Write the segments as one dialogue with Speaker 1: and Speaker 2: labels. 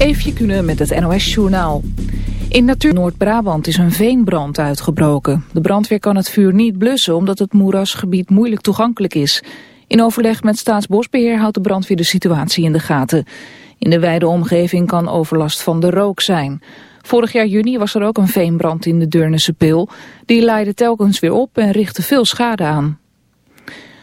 Speaker 1: Eefje Kunnen met het NOS-journaal. In natuur Noord-Brabant is een veenbrand uitgebroken. De brandweer kan het vuur niet blussen omdat het moerasgebied moeilijk toegankelijk is. In overleg met Staatsbosbeheer houdt de brandweer de situatie in de gaten. In de wijde omgeving kan overlast van de rook zijn. Vorig jaar juni was er ook een veenbrand in de Deurnense Pil. Die leidde telkens weer op en richtte veel schade aan.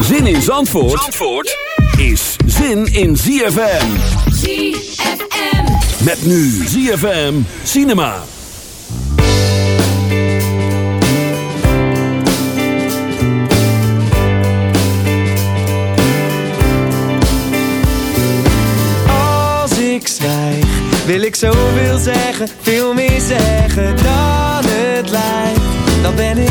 Speaker 2: Zin in Zandvoort, Zandvoort is zin in ZFM.
Speaker 3: ZFM.
Speaker 2: Met nu ZFM Cinema.
Speaker 4: Als ik zwijg, wil ik zoveel zeggen, veel meer zeggen dan het lijkt. Dan ben ik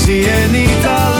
Speaker 5: sirenita.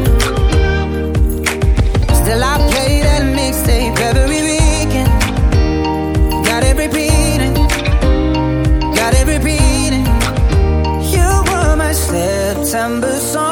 Speaker 5: December song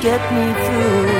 Speaker 3: get me through.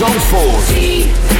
Speaker 3: Zandvoort.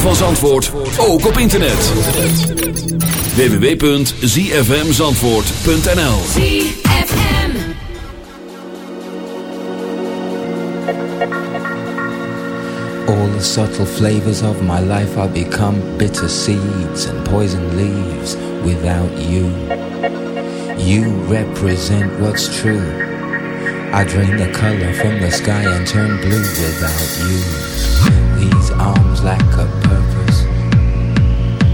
Speaker 6: Ritme van Zandvoort, ook op internet. www.zfmzandvoort.nl
Speaker 3: ZFM.
Speaker 7: All the subtle flavors of my life are become bitter seeds and poison leaves without you. You represent what's true. I drain the color from the sky and turn blue without you. These arms lack a purpose,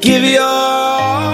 Speaker 8: Give your all.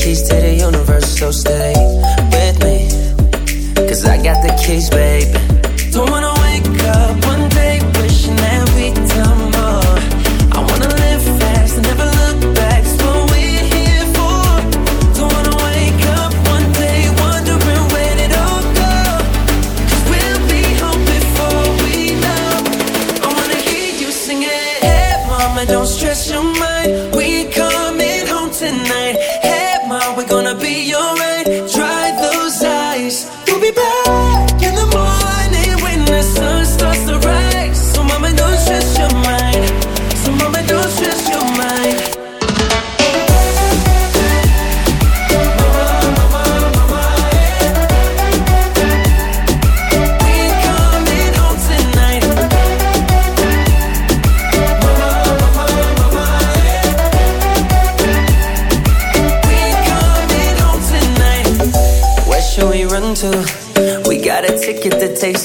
Speaker 9: keys to the universe, so stay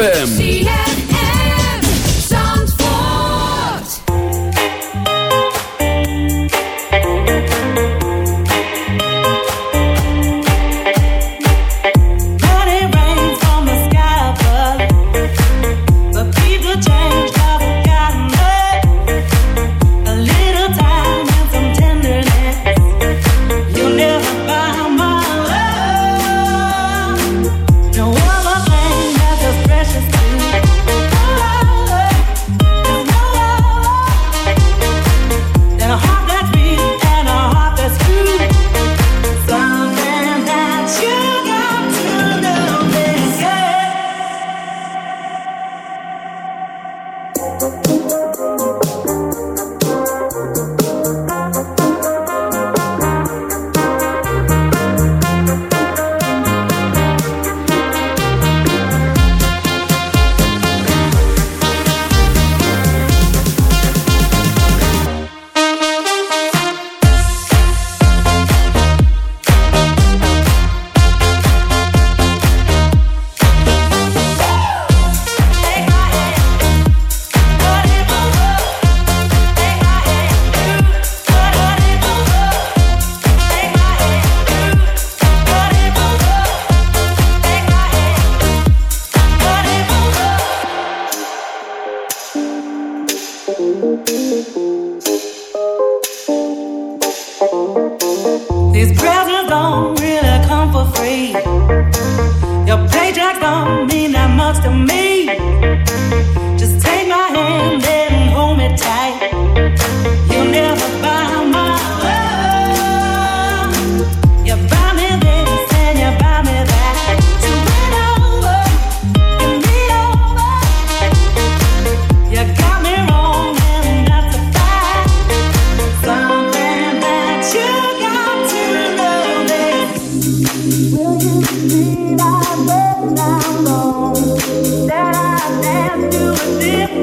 Speaker 6: ZFM.